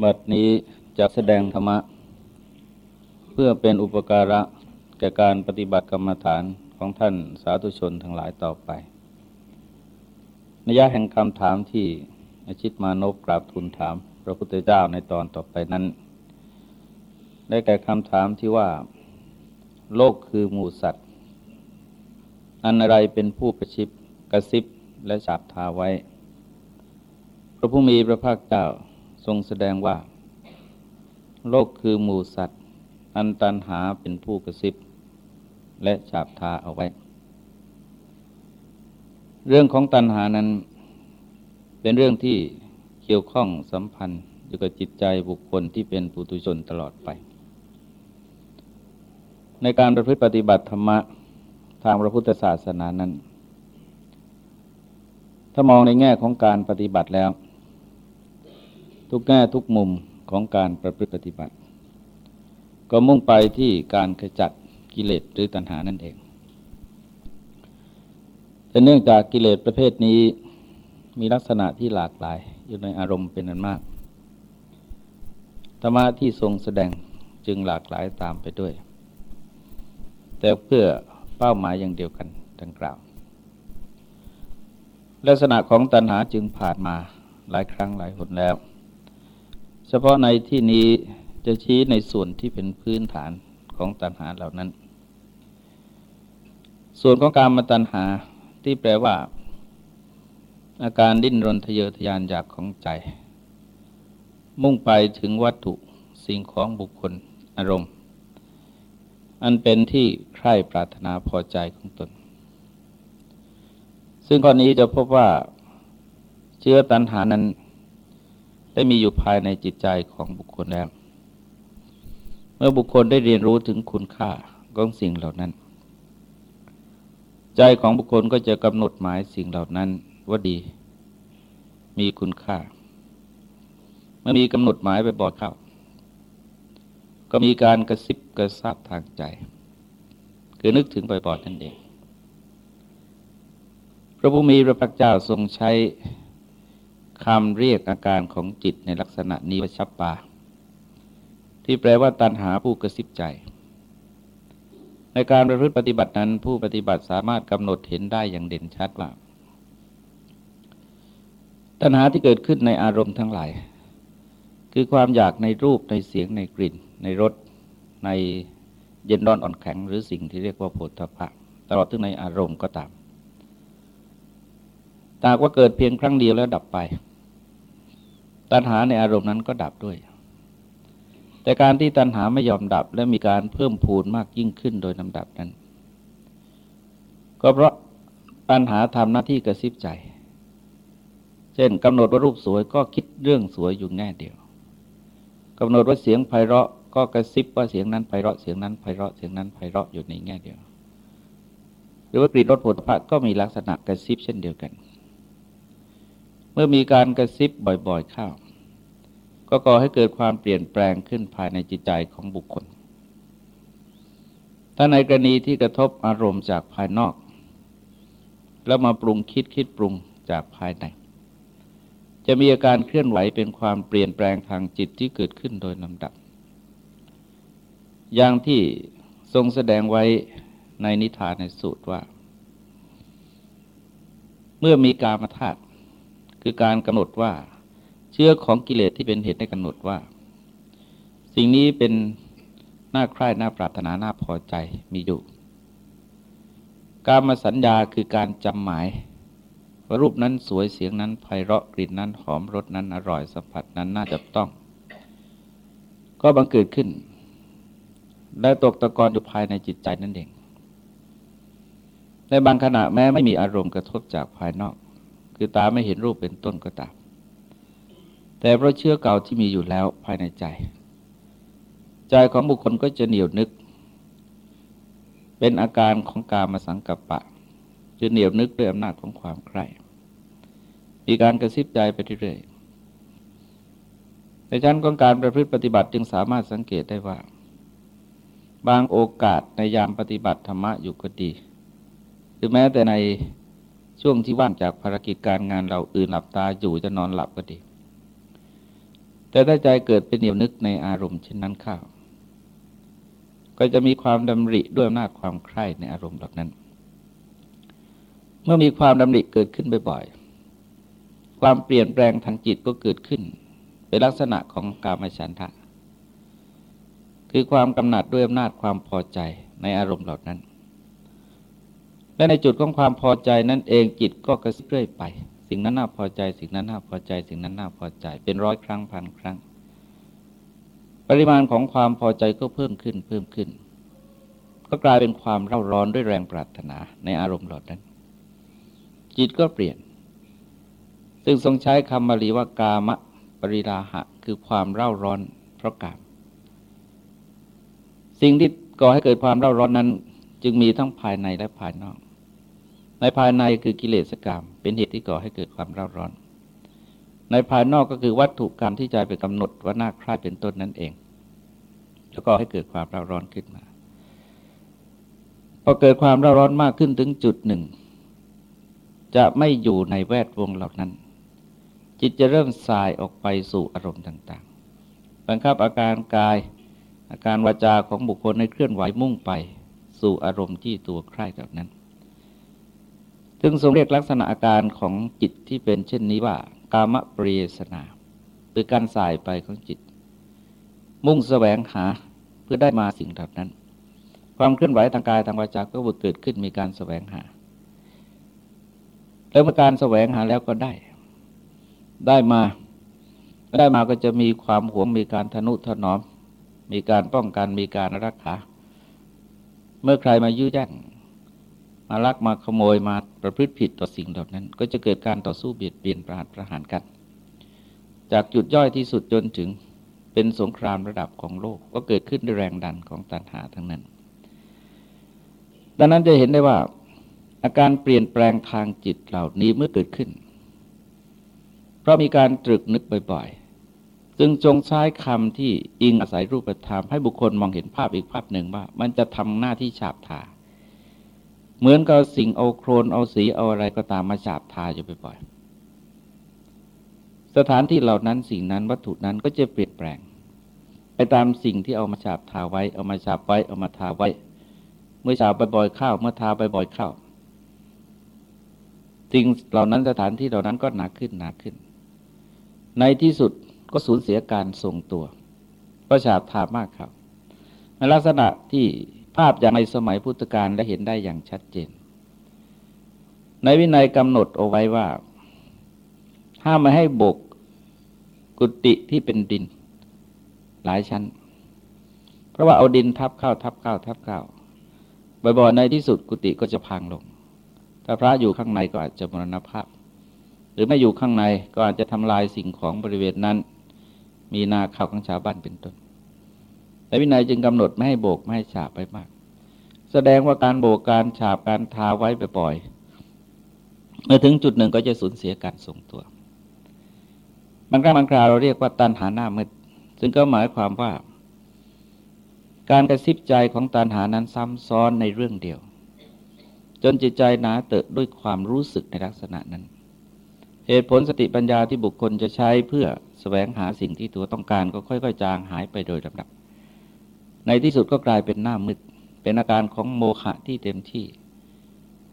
บัดนี้จะแสดงธรรมะ เพื่อเป็นอุปการะแก่การปฏิบัติกรรมฐานของท่านสาธุชนทั้งหลายต่อไปนิยะแห่งคำถามที่อาชิตมานพกราบทูลถาม พระพุทธเจ้าในตอนต่อไปนั้น ได้แก่คำถามที่ว่า โลกคือหมู่สัตว์ อันอะไรเป็นผู้กระชิบกระซิบและฉาบทาไว้ พระผู้มีพระภาคเจ้า ทรงแสดงว่า โลกคือหมู่สัตว์ อันตันหาเป็นผู้กระซิบ และฉาบทาเอาไว้ เรื่องของตันหานั้น เป็นเรื่องที่เกี่ยวข้องสัมพันธ์อยู่กับจิตใจบุคคลที่เป็นปุถุชนตลอดไป ในการประพฤติปฏิบัติธรรมะทางพระพุทธศาสนานั้น ถ้ามองในแง่ของการปฏิบัติแล้ว ทุกแง่ทุกมุมของการประพฤติปฏิบัติ ก็มุ่งไปที่การขจัดกิเลสหรือตัณหานั่นเอง แต่เนื่องจากกิเลสประเภทนี้มีลักษณะที่หลากหลาย อยู่ในอารมณ์เป็นอันมาก ธรรมะที่ทรงแสดงจึงหลากหลายตามไปด้วย แต่เพื่อเป้าหมายอย่างเดียวกันดังกล่าว ลักษณะของตัณหาจึงผ่านมาหลายครั้งหลายหนแล้ว เฉพาะในที่นี้จะชี้ในส่วนที่เป็นพื้นฐานของตัณหาเหล่านั้น ส่วนของการมาตัณหาที่แปลว่า อาการดิ้นรนทะเยอทะยานอยากของใจ มุ่งไปถึงวัตถุสิ่งของบุคคลอารมณ์ อันเป็นที่ใคร่ปรารถนาพอใจของตน ซึ่งข้อนี้จะพบว่าเชื้อตัณหานั้น ได้มีอยู่ภายในจิตใจของบุคคลแล้ว เมื่อบุคคลได้เรียนรู้ถึงคุณค่าของสิ่งเหล่านั้น ใจของบุคคลก็จะกำหนดหมายสิ่งเหล่านั้นว่าดี มีคุณค่า เมื่อมีกำหนดหมายไปบอกเข้า ก็มีการกระซิบกระซาบทางใจ คือนึกถึงไปบอดนั่นเอง พระผู้มีพระภาคเจ้าทรงใช้ คำเรียกอาการของจิตในลักษณะนี้ว่าชับปา ที่แปลว่าตันหาผู้กระซิบใจ ในการประพฤติปฏิบัตินั้น ผู้ปฏิบัติสามารถกำหนดเห็นได้อย่างเด่นชัดว่า ตัณหาที่เกิดขึ้นในอารมณ์ทั้งหลาย คือความอยากในรูปในเสียงในกลิ่น ในรสในเย็นร้อนอ่อนแข็งหรือสิ่งที่เรียกว่าโผฏฐัพพะตลอดถึงในอารมณ์ก็ตามตากว่าเกิดเพียงครั้งเดียวแล้วดับไป ตัณหาในอารมณ์นั้นก็ดับด้วย แต่การที่ตัณหาไม่ยอมดับและมีการเพิ่มพูนมากยิ่งขึ้นโดยลำดับนั้น ก็เพราะตัณหาทำหน้าที่กระซิบใจ เช่นกำหนดว่ารูปสวยก็คิดเรื่องสวยอยู่แง่เดียวกำหนดว่าเสียงไพเราะก็กระซิบว่าเสียงนั้นไพเราะเสียงนั้นไพเราะเสียงนั้นไพเราะอยู่ในแง่เดียว หรือว่ากรีดรถผลพระก็มีลักษณะกระซิบเช่นเดียวกัน เมื่อมีการกระซิบบ่อยๆเข้า ก็ก่อให้เกิดความเปลี่ยนแปลงขึ้นภายในจิตใจของบุคคล ถ้าในกรณีที่กระทบอารมณ์จากภายนอก แล้วมาปรุงคิดคิดปรุงจากภายใน จะมีอาการเคลื่อนไหวเป็นความเปลี่ยนแปลงทางจิตที่เกิดขึ้นโดยลำดับ อย่างที่ทรงแสดงไว้ในนิทานในสูตรว่า เมื่อมีการมาธาตุคือการกำหนดว่า เชื้อของกิเลสที่เป็นเหตุให้กำหนดว่า สิ่งนี้เป็นน่าใคร่น่าปรารถนาน่าพอใจมีอยู่ การมาสัญญาคือการจำหมายว่ารูปนั้นสวยเสียงนั้นไพเราะกลิ่นนั้นหอมรสนั้นอร่อยสัมผัสนั้นน่าจับต้อง ก็บังเกิดขึ้น และตกตะกอนอยู่ภายในจิตใจนั่นเองในบางขณะแม้ไม่มีอารมณ์กระทบจากภายนอก คือตาไม่เห็นรูปเป็นต้นก็ตาม แต่เพราะเชื่อเก่าที่มีอยู่แล้วภายในใจ ใจของบุคคลก็จะเหนียวนึก เป็นอาการของกามาสังกัปปะจะเหนียวนึกด้วยอำนาจของความใคร่มีการกระซิบใจไปเรื่อยในชั้นของการประพฤติปฏิบัติจึงสามารถสังเกตได้ว่า บางโอกาสในยามปฏิบัติธรรมะอยู่ก็ดี หรือแม้แต่ในช่วงที่ว่างจากภารกิจการงานเราอื่นหลับตาอยู่จะนอนหลับก็ดี แต่ถ้าใจเกิดเป็นเหนียวนึกในอารมณ์เช่นนั้นข้าวก็จะมีความดำริด้วยอำนาจความใคร่ในอารมณ์เหล่านั้น เมื่อมีความดำริเกิดขึ้นบ่อยๆ ความเปลี่ยนแปลงทางจิตก็เกิดขึ้น เป็นลักษณะของกามฉันทะ คือความกำหนัดด้วยอำนาจความพอใจในอารมณ์เหล่านั้น และในจุดของความพอใจนั่นเองจิตก็กระซิบเรื่อยไป สิ่งนั้นน่าพอใจ สิ่งนั้นน่าพอใจ สิ่งนั้นน่าพอใจ เป็นร้อยครั้งพันครั้ง ปริมาณของความพอใจก็เพิ่มขึ้นเพิ่มขึ้น ก็กลายเป็นความเร่าร้อนด้วยแรงปรารถนาในอารมณ์หลอดนั้น จิตก็เปลี่ยน ซึ่งทรงใช้คำบาลีว่ากามะปริราหะ คือความเร่าร้อนเพราะกาม สิ่งที่ก่อให้เกิดความเร่าร้อนนั้น จึงมีทั้งภายในและภายนอก ในภายในคือกิเลสกรรม เป็นเหตุที่ก่อให้เกิดความเร่าร้อน ในภายนอกก็คือวัตถุกรรมที่ใจไปกำหนดว่าน่าคลายเป็นต้นนั่นเอง แล้วก็ให้เกิดความร้าร้อนขึ้นมาพอเกิดความร้าร้อนมากขึ้นถึงจุดหนึ่ง จะไม่อยู่ในแวดวงเหล่านั้น จิตจะเริ่มสายออกไปสู่อารมณ์ต่างๆ บังคับอาการกายอาการวาจาของบุคคลในเคลื่อนไหวมุ่งไป สู่อารมณ์ที่ตัวใคร่แบบนั้น ซึ่งทรงเรียกลักษณะอาการของจิตที่เป็นเช่นนี้ว่ากามปริยสนาคือการสายไปของจิต มุ่งแสวงหาเพื่อได้มาสิ่งเหล่านั้น ความเคลื่อนไหวทางกายทางวาจาก็เกิดขึ้นมีการแสวงหา แล้วเมื่อการแสวงหาแล้วก็ได้ ได้มา ได้มาก็จะมีความหวงมีการทนุถนอม มีการป้องกันมีการรักษาเมื่อใครมายื้อแย่ง มาลักมาขโมยมาประพฤติผิดต่อสิ่งเหล่านั้น ก็จะเกิดการต่อสู้เบียดเบียนประหารประหารกัน จากจุดย่อยที่สุดจนถึงเป็นสงครามระดับของโลกก็เกิดขึ้นด้วยแรงดันของตัณหาทั้งนั้น ดังนั้นจะเห็นได้ว่า อาการเปลี่ยนแปลงทางจิตเหล่านี้เมื่อเกิดขึ้น เพราะมีการตรึกนึกบ่อยๆ จึงจงใช้คำที่อิงอาศัยรูปธรรมให้บุคคลมองเห็นภาพอีกภาพหนึ่งว่า มันจะทำหน้าที่ฉาบทา เหมือนกับสิ่งเอาโครนเอาสีเอาอะไรก็ตามมาฉาบทาอยู่บ่อยๆสถานที่เหล่านั้นสิ่งนั้นวัตถุนั้นก็จะเปลี่ยนแปลง ไปตามสิ่งที่เอามาฉาบทาไว้ เอามาฉาบไว้เอามาทาไว้ เมื่อฉาบบ่อยๆเข้าเมื่อทาบ่อยๆเข้าสิ่งเหล่านั้นสถานที่เหล่านั้นก็หนักขึ้นหนักขึ้น ในที่สุดก็สูญเสียการทรงตัวก็ฉาบทามากครับในลักษณะที่ ภาพอย่างในสมัยพุทธกาลได้เห็นได้อย่างชัดเจน ในวินัยกำหนดเอาไว้ว่า ห้ามไม่ให้บกกุฏิที่เป็นดิน หลายชั้น เพราะว่าเอาดินทับเข้าทับเข้าทับเข้าบ่อยๆในที่สุดกุฏิก็จะพังลง ถ้าพระอยู่ข้างในก็อาจจะมรณภาพ หรือไม่อยู่ข้างในก็อาจจะทำลายสิ่งของบริเวณนั้น มีนาข่าวของชาวบ้านเป็นต้น แต่วินัยจึงกำหนดไม่ให้โบกไม่ให้ฉาบไปมาก แสดงว่าการโบกการฉาบการทาไว้บ่อยๆเมื่อถึงจุดหนึ่งก็จะสูญเสียการทรงตัวบางครั้งบางคราวเราเรียกว่าตันหาหน้ามืดซึ่งก็หมายความว่า การกระซิบใจของตันหานั้นซ้ำซ้อนในเรื่องเดียว จนจิตใจหนาเตอะด้วยความรู้สึกในลักษณะนั้นเหตุผลสติปัญญาที่บุคคลจะใช้เพื่อสแสวงหาสิ่งที่ตัวต้องการก็ค่อย ๆ จางหายไปโดยลำดับ ในที่สุดก็กลายเป็นหน้ามืด เป็นอาการของโมฆะที่เต็มที่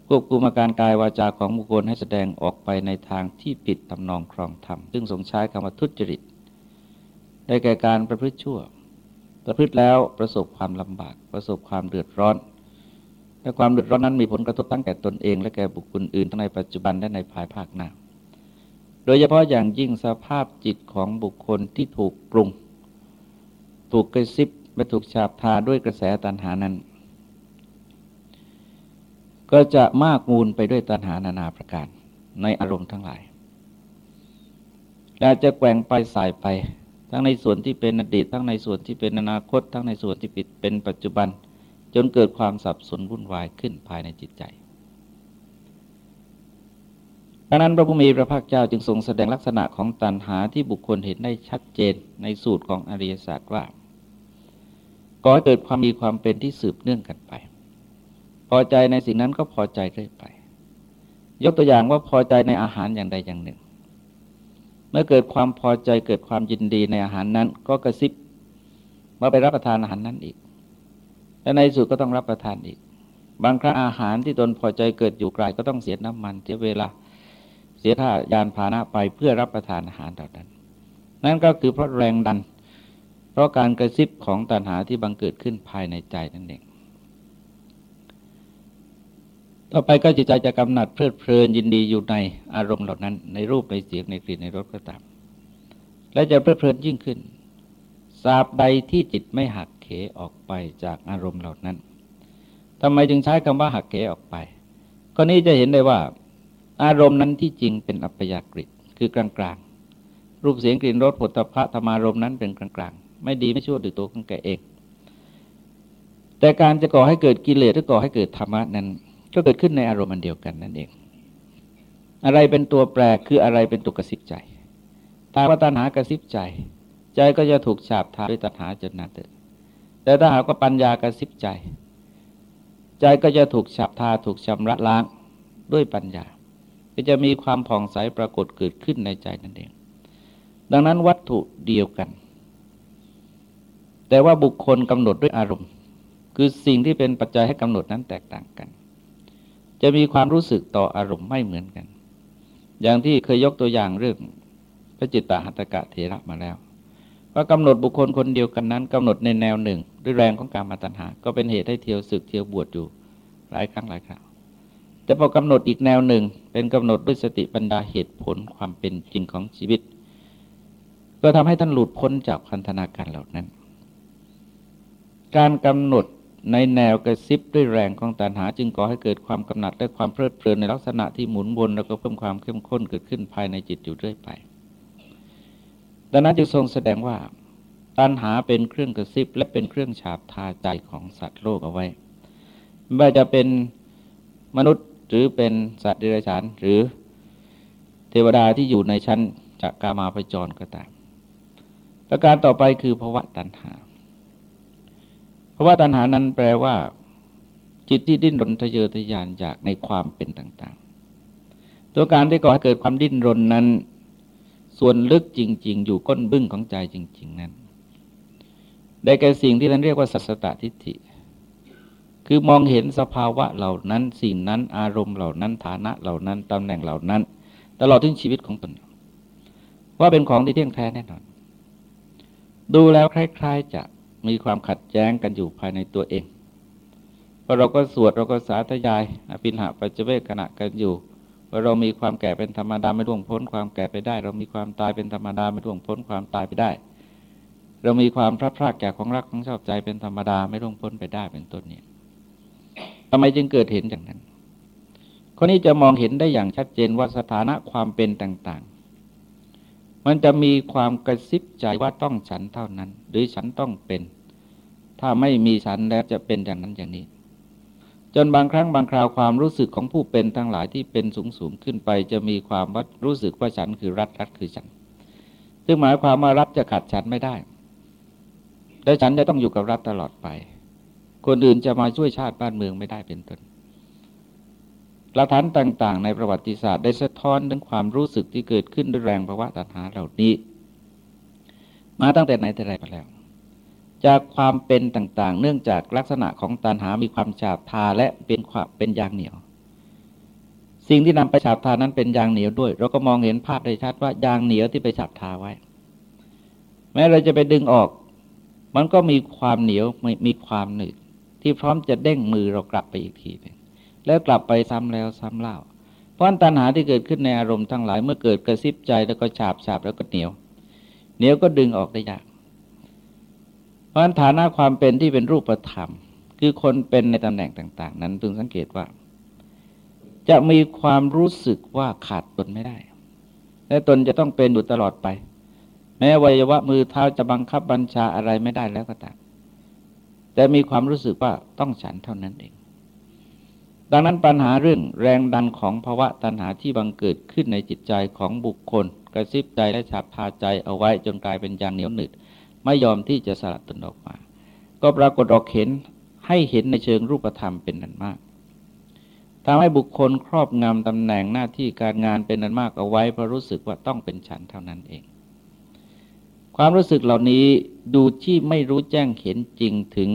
ควบคุมอาการกายวาจาของบุคคลให้แสดงออกไปในทางที่ผิดตำนองครองธรรม ซึ่งทรงใช้คำว่าทุจริต ได้แก่การประพฤติชั่ว ประพฤติแล้วประสบความลำบาก ประสบความเดือดร้อน และความเดือดร้อนนั้นมีผลกระทบตั้งแก่ตนเอง และแก่บุคคลอื่นทั้งในปัจจุบันและในภายภาคหน้า โดยเฉพาะอย่างยิ่งสภาพจิตของบุคคลที่ถูกปรุง ถูกกระซิบ และถูกฉาบทาด้วยกระแสตัณหานั้น ก็จะมากมูลไปด้วยตัณหานานาประการในอารมณ์ทั้งหลายและจะแกว่งไปสายไป ทั้งในส่วนที่เป็นอดีต ทั้งในส่วนที่เป็นอนาคต ทั้งในส่วนที่ปิดเป็นปัจจุบัน จนเกิดความสับสนวุ่นวายขึ้นภายในจิตใจดังนั้นพระพุทธพระภาคเจ้าจึงทรงแสดงลักษณะของตัณหาที่บุคคลเห็นได้ชัดเจนในสูตรของอริยศาสตร์ว่า ก่อให้เกิดความมีความเป็นที่สืบเนื่องกันไป พอใจในสิ่งนั้นก็พอใจเรื่อยไป ยกตัวอย่างว่าพอใจในอาหารอย่างใดอย่างหนึ่ง เมื่อเกิดความพอใจเกิดความยินดีในอาหารนั้น ก็กระซิบมาไปรับประทานอาหารนั้นอีก และในสุดก็ต้องรับประทานอีก บางครั้งอาหารที่ตนพอใจเกิดอยู่ไกลก็ต้องเสียน้ำมันเสียเวลา เสียท่ายานพาหนะไปเพื่อรับประทานอาหารเหล่านั้น นั่นก็คือเพราะแรงดัน เพราะการกระซิบของตัณหาที่บังเกิดขึ้นภายในใจนั่นเอง ต่อไปก็จิตใจจะกำหนัดเพลิดเพลินยินดีอยู่ในอารมณ์เหล่านั้น ในรูปในเสียงในกลิ่นในรสก็ตาม และจะเพลิดเพลินยิ่งขึ้นสาบใดที่จิตไม่หักเขออกไปจากอารมณ์เหล่านั้นทำไมจึงใช้คำว่าหักเขออกไป ก็นี้จะเห็นได้ว่า อารมณ์นั้นที่จริงเป็นอัปยากฤิคือกลางๆ รูปเสียงกลิ่นรสผลตภะธรรมารมณ์นั้นเป็นกลางๆ ไม่ดีไม่ชั่วด้วยตัวของแกเอง แต่การจะก่อให้เกิดกิเลสหรือก่อให้เกิดธรรมะนั้น ก็เกิดขึ้นในอารมณ์ันเดียวกันนั่นเอง อะไรเป็นตัวแปรคืออะไรเป็นตัวกระซิบใจตาว่าตัณหากระซิบใจ ใจก็จะถูกฉาบทาด้วยตัณหาจนนาเตแต่ถ้าหากว่าปัญญากระซิบใจ ใจก็จะถูกฉาบทาถูกชำระล้างด้วยปัญญาก็จะมีความผ่องใสปรากฏเกิดขึ้นในใจนั่นเอง ดังนั้นวัตถุเดียวกัน แต่ว่าบุคคลกำหนดด้วยอารมณ์ คือสิ่งที่เป็นปัจจัยให้กำหนดนั้นแตกต่างกัน จะมีความรู้สึกต่ออารมณ์ไม่เหมือนกัน อย่างที่เคยยกตัวอย่างเรื่องพระจิตตหัตกะเถระมาแล้ว ว่ากำหนดบุคคลคนเดียวกันนั้นกำหนดในแนวหนึ่ง ด้วยแรงของการมาตัญหา ก็เป็นเหตุให้เที่ยวศึกเที่ยวบวชอยู่หลายครั้งหลายคราวแต่พอกำหนดอีกแนวหนึ่ง เป็นกำหนดด้วยสติปัญญาเหตุผลความเป็นจริงของชีวิต ก็ทำให้ท่านหลุดพ้นจากพันธนาการเหล่านั้น การกำหนดในแนวกระซิบด้วยแรงของตัณหา จึงก่อให้เกิดความกำหนัดและความเพลิดเพลินในลักษณะที่หมุนวนแล้วก็เพิ่มความเข้มข้นเกิดขึ้นภายในจิตอยู่เรื่อยไป ดังนั้นจึงทรงแสดงว่า ตัณหาเป็นเครื่องกระซิบ และเป็นเครื่องฉาบทาใจของสัตว์โลกเอาไว้ไม่ว่าจะเป็นมนุษย์หรือเป็นสัตว์เดรัจฉานหรือเทวดาที่อยู่ในชั้นจากกามาพจรก็ตามประการต่อไปคือภาวะตัณหา ราะว่าตัณหานั้นแปลว่า จิตที่ดิ้นรนทะเยอทะยานอยากในความเป็นต่าง ๆ ตัวการที่ก่อให้เกิดความดิ้นรนนั้น ส่วนลึกจริง ๆ อยู่ก้นบึ้งของใจจริง ๆ นั้น ได้แก่สิ่งที่ท่านเรียกว่าสัสตทิฏฐิ คือมองเห็นสภาวะเหล่านั้น สิ่งนั้นอารมณ์เหล่านั้นฐานะเหล่านั้นตำแหน่งเหล่านั้น ตลอดถึงชีวิตของตนว่าเป็นของที่เที่ยงแท้แน่นอน ดูแล้วคล้าย ๆจะ มีความขัดแย้งกันอยู่ภายในตัวเองเพราะเราก็สวดเราก็สาธยายอภินหาปัจเจเวกขณะกันอยู่ว่าเรามีความแก่เป็นธรรมดาไม่ร่วงพ้นความแก่ไปได้ เรามีความตายเป็นธรรมดาไม่ร่วงพ้นความตายไปได้ เรามีความพลาดพลาดแก่ของรักของชอบใจเป็นธรรมดาไม่ร่วงพ้นไปได้เป็นต้นนี้ทำไมจึงเกิดเห็นอย่างนั้นคนนี้จะมองเห็นได้อย่างชัดเจนว่าสถานะความเป็นต่าง มันจะมีความกระซิบใจว่าต้องฉันเท่านั้น หรือฉันต้องเป็น ถ้าไม่มีฉันแล้วจะเป็นอย่างนั้นอย่างนี้ จนบางครั้งบางคราวความรู้สึกของผู้เป็นทั้งหลายที่เป็นสูงสูงขึ้นไป จะมีความวัดรู้สึกว่าฉันคือรัฐรัฐคือฉัน ซึ่งหมายความว่ารัฐจะขัดฉันไม่ได้และฉันจะต้องอยู่กับรัฐตลอดไป คนอื่นจะมาช่วยชาติบ้านเมืองไม่ได้เป็นต้น หลักฐานต่าง ๆ ในประวัติศาสตร์ได้สะท้อนถึงความรู้สึกที่เกิดขึ้นด้วยแรงภาวะตัณหาเหล่านี้ มาตั้งแต่ไหนแต่ไรมาแล้ว จากความเป็นต่าง ๆ เนื่องจากลักษณะของตัณหามีความฉาบทาและเป็นความเป็นยางเหนียว สิ่งที่นำไปฉาบทานั้นเป็นยางเหนียวด้วย เราก็มองเห็นภาพได้ชัดว่ายางเหนียวที่ไปฉาบทาไว้ แม้เราจะไปดึงออก มันก็มีความเหนียวมีความหนึบที่พร้อมจะเด้งมือเรากลับไปอีกทีนึง แล้วกลับไปซ้ำแล้วซ้ำเล่า เพราะตัณหาที่เกิดขึ้นในอารมณ์ทั้งหลายเมื่อเกิดกระซิบใจแล้วก็ฉาบฉาบแล้วก็เหนียวเหนียวก็ดึงออกได้ยาก เพราะฐานะความเป็นที่เป็นรูปธรรม คือคนเป็นในตำแหน่งต่าง ๆ นั้นพึงสังเกตว่า จะมีความรู้สึกว่าขาดตนไม่ได้ และตนจะต้องเป็นอยู่ตลอดไป แม้วัยวะมือเท้าจะบังคับบัญชาอะไรไม่ได้แล้วก็ตามแต่มีความรู้สึกว่าต้องฉันเท่านั้นเอง ดังนั้นปัญหาเรื่องแรงดันของภาวะตัณหาที่บังเกิดขึ้นในจิตใจของบุคคล กระซิบใจและฉับพาใจเอาไว้จนกลายเป็นยางเหนียวหนึดไม่ยอมที่จะสลัดตนออกมา ก็ปรากฏออกเห็นให้เห็นในเชิงรูปธรรมเป็นนันมากทำให้บุคคลครอบงำตำแหน่งหน้าที่การงานเป็นอันมากเอาไว้เพราะรู้สึกว่าต้องเป็นฉันเท่านั้นเอง ความรู้สึกเหล่านี้ดูที่ไม่รู้แจ้งเห็นจริงถึง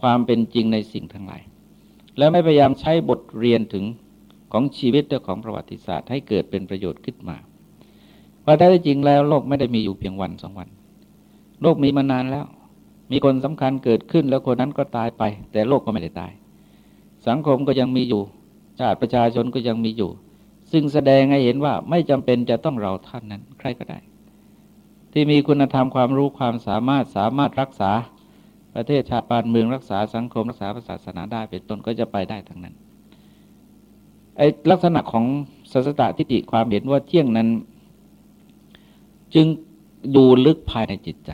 ความเป็นจริงในสิ่งทั้งหลาย และไม่พยายามใช้บทเรียนถึงของชีวิตและของประวัติศาสตร์ ให้เกิดเป็นประโยชน์ขึ้นมาว่าแท้จริงแล้วโลกไม่ได้มีอยู่เพียงวันสองวัน โลกมีมานานแล้ว มีคนสำคัญเกิดขึ้นแล้วคนนั้นก็ตายไป แต่โลกก็ไม่ได้ตาย สังคมก็ยังมีอยู่ชาติประชาชนก็ยังมีอยู่ ซึ่งแสดงให้เห็นว่าไม่จำเป็นจะต้องเราท่านนั้น ใครก็ได้ ที่มีคุณธรรมความรู้ความสามารถสามารถรักษา ประเทศชาติบ้านเมืองรักษาสังคมรักษาศาสนาได้เป็นต้นก็จะไปได้ทั้งนั้นไอ้ลักษณะของสัสตทิฏฐิความเห็นว่าเที่ยงนั้น จึงดูลึกภายในจิตใจ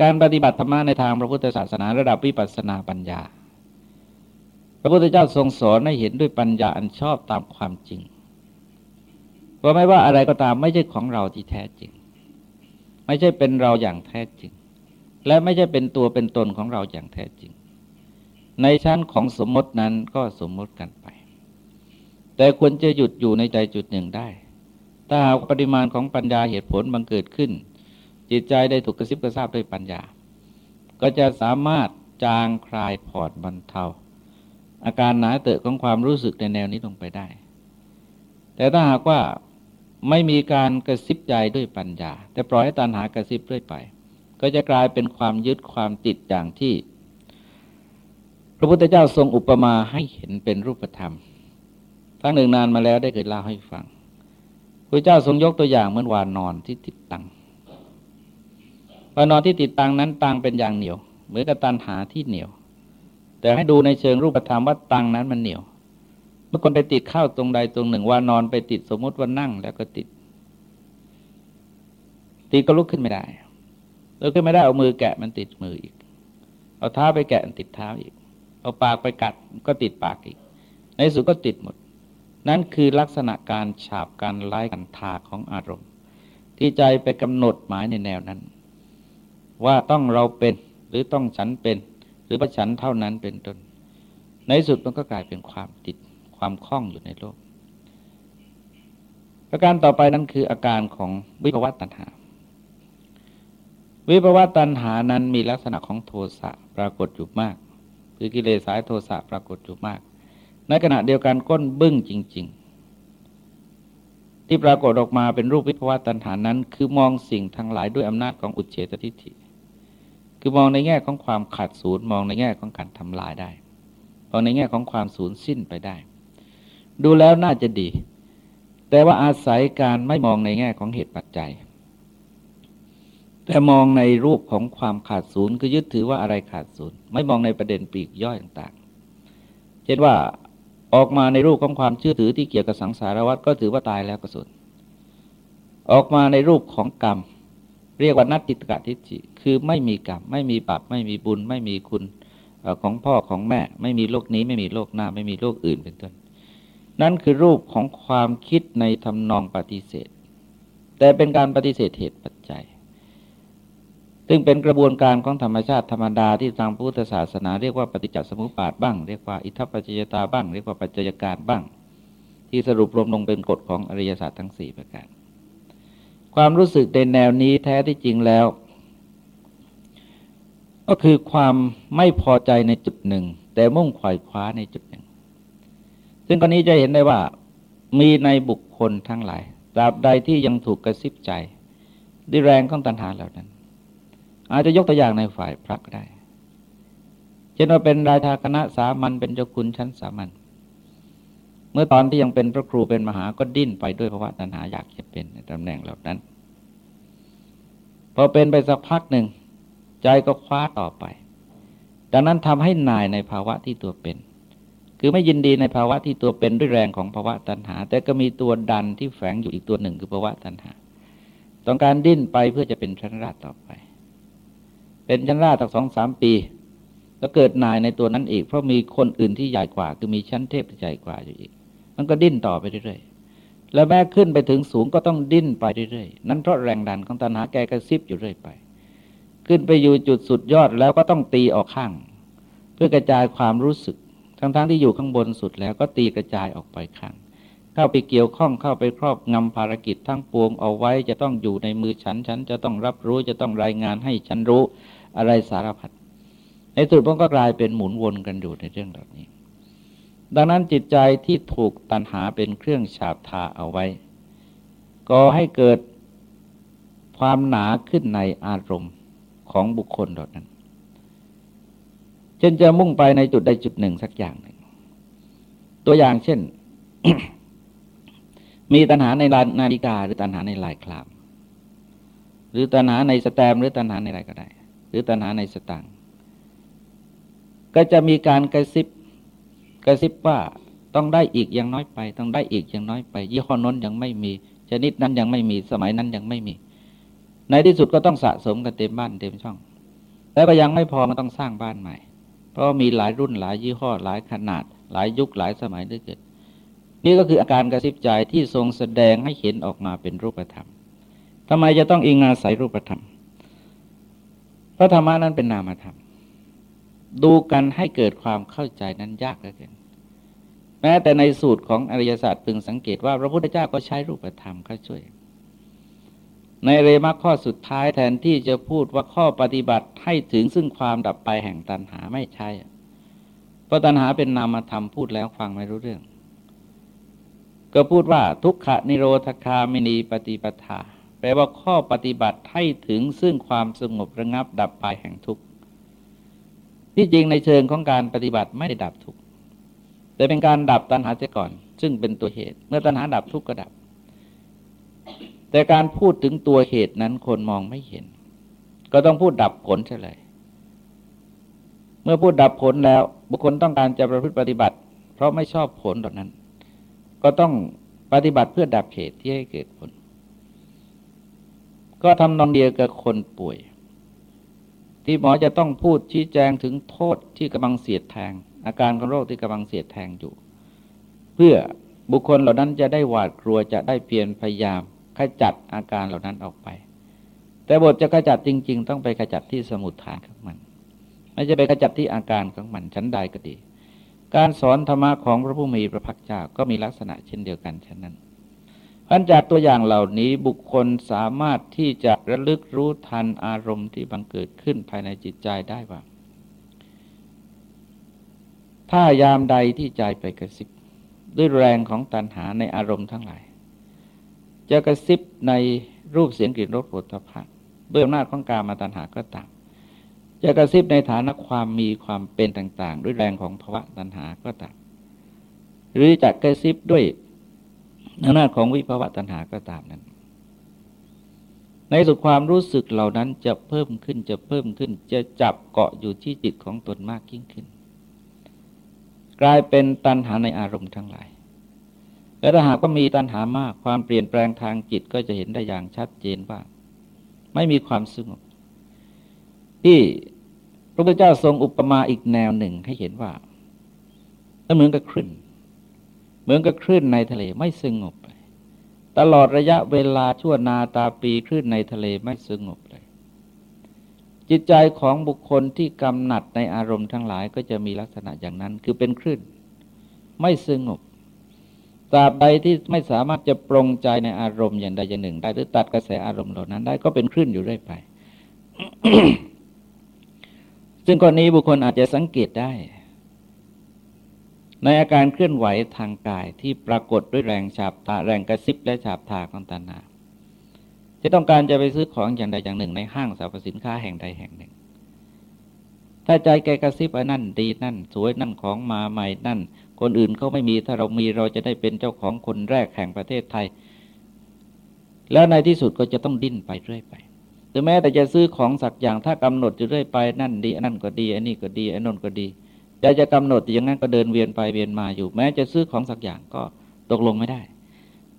การปฏิบัติธรรมในทางพระพุทธศาสนาระดับวิปัสสนาปัญญา พระพุทธเจ้าทรงสอนให้เห็นด้วยปัญญาอันชอบตามความจริงว่าไม่ว่าอะไรก็ตามไม่ใช่ของเราที่แท้จริง ไม่ใช่เป็นเราอย่างแท้จริง และไม่ใช่เป็นตัวเป็นตนของเราอย่างแท้จริง ในชั้นของสมมตินั้นก็สมมติกันไป แต่ควรจะหยุดอยู่ในใจจุดหนึ่งได้ ถ้าหากปริมาณของปัญญาเหตุผลบังเกิดขึ้น จิตใจได้ถูกกระซิบกระซาบด้วยปัญญา ก็จะสามารถจางคลายผ่อนบรรเทา อาการหนาเตอะของความรู้สึกในแนวนี้ลงไปได้ แต่ถ้าหากว่าไม่มีการกระซิบใจด้วยปัญญา แต่ปล่อยให้ตันหากระซิบเรื่อยไป ก็จะกลายเป็นความยึดความติดอย่างที่ พระพุทธเจ้าทรงอุปมาให้เห็นเป็นรูปธรรมครั้งหนึ่งนานมาแล้วได้เคยเล่าให้ฟังพระเจ้าทรงยกตัวอย่างเหมือนวานนอนที่ติดตังวานอนที่ติดตังนั้นตังเป็นอย่างเหนียว เหมือนกับตันหาที่เหนียว แต่ให้ดูในเชิงรูปธรรมว่าตังนั้นมันเหนียว เมื่อคนไปติดเข้าตรงใดตรงหนึ่งว่านอนไปติดสมมติว่านั่งแล้วก็ติด ติดก็ลุกขึ้นไม่ได้ ลุกขึ้นไม่ได้เอามือแกะมันติดมืออีก เอาเท้าไปแกะมันติดเท้าอีก เอาปากไปกัดก็ติดปากอีก ในสุดก็ติดหมด นั่นคือลักษณะการฉาบการไล่กันทาของอารมณ์ ที่ใจไปกำหนดหมายในแนวนั้น ว่าต้องเราเป็นหรือต้องฉันเป็น หรือว่าฉันเท่านั้นเป็นต้นในสุดมันก็กลายเป็นความติดความคล้องอยู่ในโลกประการต่อไปนั้นคืออาการของวิภวตัณหา วิภวตัณหานั้นมีลักษณะของโทสะปรากฏอยู่มาก คือกิเลสสายโทสะปรากฏอยู่มาก ในขณะเดียวกันก้นบึ้งจริง ๆ ที่ปรากฏออกมาเป็นรูปวิภวตัณหานั้น คือมองสิ่งทั้งหลายด้วยอำนาจของอุเฉตทิฏฐิ คือมองในแง่ของความขาดศูนย์มองในแง่ของการทำลายได้มองในแง่ของความสูญสิ้นไปได้ ดูแล้วน่าจะดี แต่ว่าอาศัยการไม่มองในแง่ของเหตุปัจจัย แต่มองในรูปของความขาดศูนย์คือยึดถือว่าอะไรขาดศูนย์ไม่มองในประเด็นปีกย่อยต่างๆ เช่นว่าออกมาในรูปของความเชื่อถือที่เกี่ยวกับสังสารวัฏก็ถือว่าตายแล้วก็สุดออกมาในรูปของกรรม เรียกว่านัตติกะทิฏฐิคือไม่มีกรรม ไม่มีบาปไม่มีบุญ ไม่มีคุณของพ่อของแม่ ไม่มีโลกนี้ ไม่มีโลกหน้า ไม่มีโลกอื่นเป็นต้นนั่นคือรูปของความคิดในทำนองปฏิเสธ แต่เป็นการปฏิเสธเหตุปัจจัย ซึ่งเป็นกระบวนการของธรรมชาติธรรมดาที่ทางพุทธศาสนาเรียกว่าปฏิจจสมุปบาทบ้าง เรียกว่าอิทัปปัจจยตาบ้าง เรียกว่าปัจจัยการบ้าง ที่สรุปรวมลงเป็นกฎของอริยศาสตร์ทั้งสี่ประการ ความรู้สึกในแนวนี้แท้ที่จริงแล้ว ก็คือความไม่พอใจในจุดหนึ่ง แต่มุ่งขวายคว้าในจุดหนึ่ง ซึ่งกรณีจะเห็นได้ว่ามีในบุคคลทั้งหลายตราบใดที่ยังถูกกระซิบใจด้วยแรงของตัณหาเหล่านั้น อาจจะยกตัวอย่างในฝ่ายพระก็ได้ เช่นว่าเป็นรายทาคณะสามัญเป็นเจ้าคุณชั้นสามัญเมื่อตอนที่ยังเป็นพระครูเป็นมหาก็ดิ้นไปด้วยภาวะตัณหาอยากจะเป็นในตำแหน่งเหล่านั้นพอเป็นไปสักพักหนึ่ง ใจก็คว้าต่อไป ดังนั้นทำให้นายในภาวะที่ตัวเป็น คือไม่ยินดีในภาวะที่ตัวเป็นด้วยแรงของภาวะตัณหา แต่ก็มีตัวดันที่แฝงอยู่อีกตัวหนึ่งคือภาวะตัณหา ต้องการดิ้นไปเพื่อจะเป็นชั้นราชต่อไป เป็นชั้นราชตั้งสองสามปี แล้วเกิดนายในตัวนั้นอีก เพราะมีคนอื่นที่ใหญ่กว่า คือมีชั้นเทพที่ใหญ่กว่าอยู่อีก มันก็ดิ้นต่อไปเรื่อยๆแล้วแม้ขึ้นไปถึงสูงก็ต้องดิ้นไปเรื่อยๆ นั้นเพราะแรงดันของตัณหาแกกระซิบอยู่เรื่อยไป ขึ้นไปอยู่จุดสุดยอดแล้วก็ต้องตีออกข้าง เพื่อกระจายความรู้สึก ทั้งๆทที่อยู่ข้างบนสุดแล้วก็ตีกระจายออกไปข้างเข้าไปเกี่ยวข้องเข้าไปครอบงำภารกิจทั้งปวงเอาไว้จะต้องอยู่ในมือฉัน ฉันจะต้องรับรู้จะต้องรายงานให้ฉันรู้ อะไรสารพัดในสุดมันก็กลายเป็นหมุนวนกันอยู่ในเรื่องเหล่านี้ ดังนั้นจิตใจที่ถูกตันหาเป็นเครื่องฉาบทาเอาไว้ ก็ให้เกิดความหนาขึ้นในอารมณ์ของบุคคลเหล่านั้นเช่นจะมุ่งไปในจุดใดจุดหนึ่งสักอย่างหนึ่ง ตัวอย่างเช่น มีตัณหาในนาฬิกาหรือตัณหาในลายคลาม หรือตัณหาในสแตมหรือตัณหาในอะไรก็ได้ หรือตัณหาในสตังก็จะมีการกระซิบกระซิบว่าต้องได้อีกอย่างน้อยไป ต้องได้อีกอย่างน้อยไป ยี่ห้อน้นยังไม่มี ชนิดนั้นยังไม่มีสมัยนั้นยังไม่มี ในที่สุดก็ต้องสะสมกันเต็มบ้านเต็มช่อง แล้วก็ยังไม่พอมันต้องสร้างบ้านใหม่ เพราะมีหลายรุ่นหลายยี่ห้อหลายขนาด หลายยุคหลายสมัยด้วยกันนี่ก็คืออาการกระซิบใจที่ทรงแสดงให้เห็นออกมาเป็นรูปธรรมทำไมจะต้องอิงอาศัยรูปธรรม พระธรรมะนั้นเป็นนามธรรม ดูกันให้เกิดความเข้าใจนั้นยากเหลือเกินแม้แต่ในสูตรของอริยศาสตร์พึงสังเกตว่าพระพุทธเจ้าก็ใช้รูปธรรมเข้าช่วย ในเรมักข้อสุดท้ายแทนที่จะพูดว่าข้อปฏิบัติให้ถึงซึ่งความดับไปแห่งตัณหาไม่ใช่เพราะตัณหาเป็นนามธรรมพูดแล้วฟังไม่รู้เรื่อง ก็พูดว่าทุกขนิโรธคามินีปฏิปทา แปลว่าข้อปฏิบัติให้ถึงซึ่งความสงบระงับดับไปแห่งทุกข์ที่จริงในเชิงของการปฏิบัติไม่ได้ดับทุกข์แต่เป็นการดับตัณหาเสียก่อน ซึ่งเป็นตัวเหตุ เมื่อตัณหาดับทุกข์ก็ดับ แต่การพูดถึงตัวเหตุนั้นคนมองไม่เห็น ก็ต้องพูดดับผลเฉลยเมื่อพูดดับผลแล้ว บุคคลต้องการจะประพฤติปฏิบัติ เพราะไม่ชอบผลเหล่านั้น ก็ต้องปฏิบัติเพื่อดับเหตุที่ให้เกิดผล ก็ทำนองเดียวกับคนป่วย ที่หมอจะต้องพูดชี้แจงถึงโทษที่กำลังเสียดแทง อาการของโรคที่กำลังเสียดแทงอยู่ เพื่อบุคคลเหล่านั้นจะได้หวาดกลัวจะได้เพียรพยายามขจัดอาการเหล่านั้นออกไป แต่บทจะขจัดจริง ๆ ต้องไปขจัดที่สมุทฐานของมัน ไม่จะไปขจัดที่อาการของมันชั้นใดก็ดี การสอนธรรมะของพระผู้มีพระภาคเจ้าก็มีลักษณะเช่นเดียวกันฉะนั้น พันจากตัวอย่างเหล่านี้บุคคลสามารถที่จะระลึกรู้ทันอารมณ์ที่บังเกิดขึ้นภายในจิตใจได้ว่า ถ้ายามใดที่ใจไปกระซิบ ด้วยแรงของตัณหาในอารมณ์ทั้งหลาย จะกระซิบในรูปเสียงกลิ่นรสผลิตภัณฑ์ด้วยอำนาของการมาตัญหาก็ตามจะกระซิบในฐานะความมีความเป็นต่าง ๆ ด้วยแรงของภาวะตัญหาก็ตามหรือจะกระซิบด้วย อำนาจของวิภาวะตัญหาก็ตามนั้น ในสุดความรู้สึกเหล่านั้นจะเพิ่มขึ้นจะเพิ่มขึ้น จะจับเกาะอยู่ที่จิตของตนมากยิ่งขึ้น กลายเป็นตัณหาในอารมณ์ทั้งหลายและถ้าหากว่ามีตัณหามากความเปลี่ยนแปลงทางจิตก็จะเห็นได้อย่างชัดเจนว่า ไม่มีความสงบที่พระพุทธเจ้าทรงอุปมาอีกแนวหนึ่งให้เห็นว่าเหมือนกับคลื่น เหมือนกับคลื่นในทะเลไม่สงบไปตลอดระยะเวลาชั่วนาตาปีคลื่นในทะเลไม่สงบเลย จิตใจของบุคคลที่กำหนัดในอารมณ์ทั้งหลายก็จะมีลักษณะอย่างนั้น คือเป็นคลื่น ไม่สงบตราบใดที่ไม่สามารถจะปรงใจในอารมณ์อย่างใดอย่างหนึ่ง ได้หรือตัดกระแสอารมณ์เหล่านั้นได้ก็เป็นคลื่นอยู่เรื่อยไป ซึ่งกรณีบุคคลอาจจะสังเกตได้ ในอาการเคลื่อนไหวทางกายที่ปรากฏด้วยแรงฉาบทาแรงกระซิบและฉาบทาของตานาจะต้องการจะไปซื้อของอย่างใดอย่างหนึ่งในห้างสรรพสินค้าแห่งใดแห่งหนึ่ง ถ้าใจแกกระซิบว่านั่นดีนั่น สวยนั่นของมาใหม่นั่น คนอื่นเขาไม่มีถ้าเรามีเราจะได้เป็นเจ้าของคนแรกแห่งประเทศไทย แล้วในที่สุดก็จะต้องดิ้นไปเรื่อยไปถึงแม้แต่จะซื้อของสักอย่างถ้ากำหนดอยู่เรื่อยไปนั่นดีนั่นก็ดีอันนี้ก็ดีอันนนก็ดี จะจะกำหนดอย่างนั้นก็เดินเวียนไปเวียนมาอยู่ แม้จะซื้อของสักอย่างก็ตกลงไม่ได้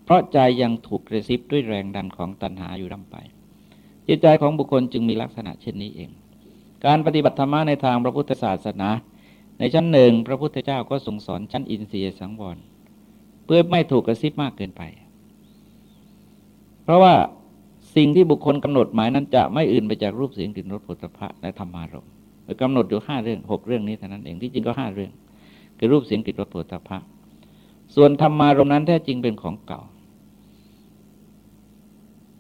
เพราะใจยังถูกกระซิบด้วยแรงดันของตัณหาอยู่ร่ำไป จิตใจของบุคคลจึงมีลักษณะเช่นนี้เอง การปฏิบัติธรรมในทางพระพุทธศาสนา ในชั้นหนึ่งพระพุทธเจ้าก็ทรงสอนชั้นอินทรียสังวรเพื่อไม่ถูกกระซิบมากเกินไป เพราะว่าสิ่งที่บุคคลกำหนดหมายนั้นจะไม่อื่นไปจากรูปเสียงกลิ่นรสผลิตภัณฑ์และธรรมารมณ์ กำหนดอยู่ห้าเรื่องหกเรื่องนี้เท่านั้นเองที่จริงก็ห้าเรื่อง คือรูปเสียงกลิ่นรสโผฏฐัพพะส่วนธรรมารมนั้นแท้จริงเป็นของเก่า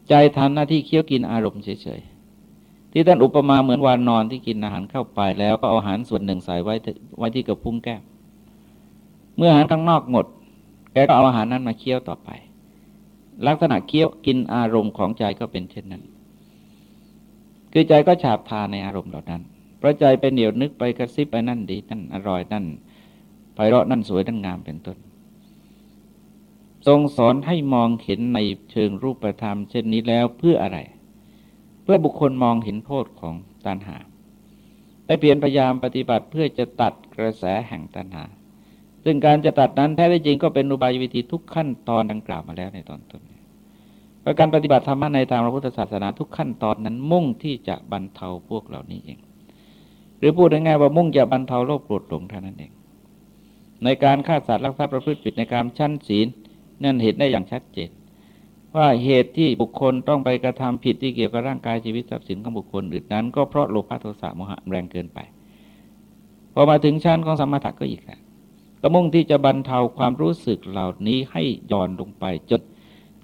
ใจทำหน้าที่เคี้ยวกินอารมณ์เฉยๆที่ท่านอุปมาเหมือนวานนอนที่กินอาหารเข้าไปแล้วก็เอาอาหารส่วนหนึ่งใส่ไว้ไว้ที่กระพุ้งแก้มเมื่ออาหารข้างนอกหมดแกก็เอาอาหารนั้นมาเคี้ยวต่อไป ลักษณะเคี้ยวกินอารมณ์ของใจก็เป็นเช่นนั้น คือใจก็ฉาบทาในอารมณ์เหล่านั้น เพราะใจไปเหนียวนึกไปกระซิบไปนั่นดีนั่นอร่อยนั่นไพเราะนั่นสวยนั่นงามเป็นต้น ทรงสอนให้มองเห็นในเชิงรูปธรรม เช่นนี้แล้วเพื่ออะไร เพื่อบุคคลมองเห็นโทษของตัณหาได้เปลี่ยนพยายามปฏิบัติเพื่อจะตัดกระแสแห่งตัณหา ซึ่งการจะตัดนั้นแท้จริงก็เป็นอุบายวิธีทุกขั้นตอนดังกล่าวมาแล้วในตอนต้นประการปฏิบัติธรรมในทางพระพุทธศาสนาทุกขั้นตอนนั้นมุ่งที่จะบรรเทาพวกเหล่านี้เอง หรือพูดง่ายๆว่ามุ่งจะบรรเทาโรคโกรธหลงเท่านั้นเอง ในการฆ่าสัตว์ลักทรัพย์ประพฤติผิดในการชั้นศีลนั่นเห็นได้อย่างชัดเจนว่าเหตุที่บุคคลต้องไปกระทำผิดที่เกี่ยวกับร่างกายชีวิตทรัพย์สินของบุคคลอื่นนั้น ก็เพราะโลภะโทสะโมหะแรงเกินไปพอมาถึงชั้นของสมถะก็อีกแล้วก็มุ่งที่จะบรรเทาความรู้สึกเหล่านี้ให้ย่อนลงไปจน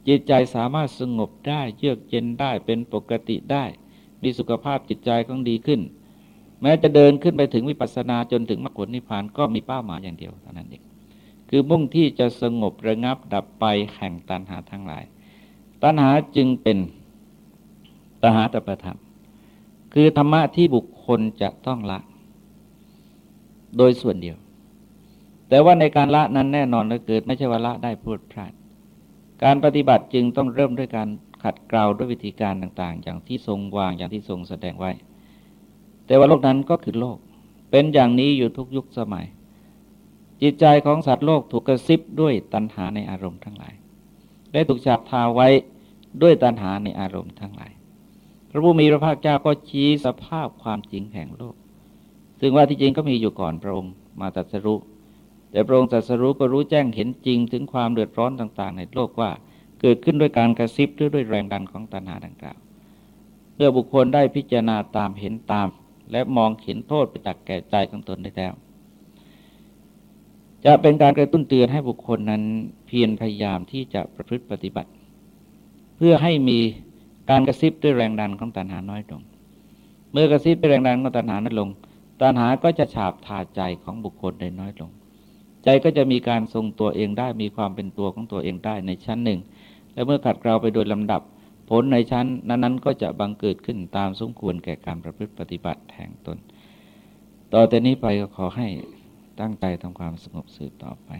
จิตใจสามารถสงบได้เยือกเย็นได้เป็นปกติได้ มีสุขภาพจิตใจของดีขึ้น แม้จะเดินขึ้นไปถึงวิปัสสนาจนถึงมรรคผลนิพพานก็มีเป้าหมายอย่างเดียวเท่านั้นเองคือมุ่งที่จะสงบระงับดับไปแห่งตัณหาทั้งหลาย ตัณหาจึงเป็นตัณหาตประธรรม คือธรรมะที่บุคคลจะต้องละ โดยส่วนเดียว แต่ว่าในการละนั้นแน่นอนและเกิด ไม่ใช่ว่าละได้พูดพลาด การปฏิบัติจึงต้องเริ่มด้วยการขัดเกลาด้วยวิธีการต่าง ๆ อย่างที่ทรงวางอย่างที่ทรงแสดงไว้ แต่ว่าโลกนั้นก็คือโลก เป็นอย่างนี้อยู่ทุกยุคสมัย จิตใจของสัตว์โลกถูกกระซิบด้วยตัณหาในอารมณ์ทั้งหลาย ได้ถูกฉาบทาไว้ด้วยตัณหาในอารมณ์ทั้งหลาย พระผู้มีพระภาคเจ้าก็ชี้สภาพความจริงแห่งโลก ซึ่งว่าที่จริงก็มีอยู่ก่อนพระองค์มาตรัสรู้แต่พระองค์ตรัสรู้ก็รู้แจ้งเห็นจริงถึงความเดือดร้อนต่าง ๆ ในโลกว่าเกิดขึ้นด้วยการกระซิบหรือด้วยแรงดันของตัณหาดังกล่าวเมื่อบุคคลได้พิจารณาตามเห็นตาม และมองเห็นโทษไปจากแก่ใจของตนได้แล้ว จะเป็นการกระตุ้นเตือนให้บุคคลนั้นเพียรพยายามที่จะประพฤติปฏิบัติ เพื่อให้มีการกระซิบด้วยแรงดันของตัณหาน้อยลง เมื่อกระซิบด้วยแรงดันของตัณหาน้อยลง ตัณหาก็จะฉาบทาใจของบุคคลได้น้อยลง ใจก็จะมีการทรงตัวเองได้มีความเป็นตัวของตัวเองได้ในชั้นหนึ่ง และเมื่อขัดเกลาไปโดยลำดับ ผลในชั้นนั้นๆ ก็จะบังเกิดขึ้นตามสมควรแก่การประพฤติปฏิบัติแห่งตน ต่อแต่นี้ไปก็ขอให้ตั้งใจทำความสงบสืบต่อไป